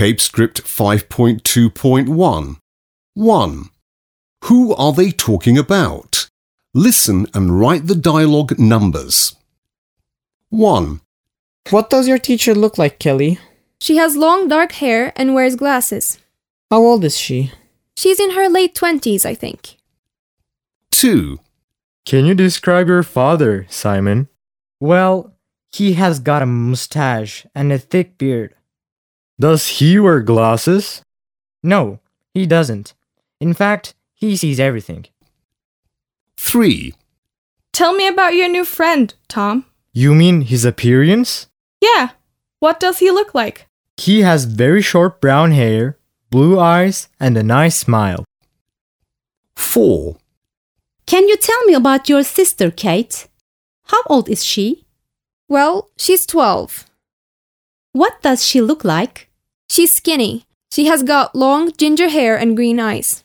Tape Script 5.2.1. 1. Who are they talking about? Listen and write the dialogue numbers. 1, What does your teacher look like, Kelly? She has long dark hair and wears glasses. How old is she? She's in her late 20s, I think. 2, Can you describe your father, Simon? Well, he has got a mustache and a thick beard. Does he wear glasses? No, he doesn't. In fact, he sees everything. 3, Tell me about your new friend, Tom. You mean his appearance? Yeah. What does he look like? He has very short brown hair, blue eyes, and a nice smile. 4, Can you tell me about your sister, Kate? How old is she? Well, she's 12. What does she look like? She's skinny. She has got long ginger hair and green eyes.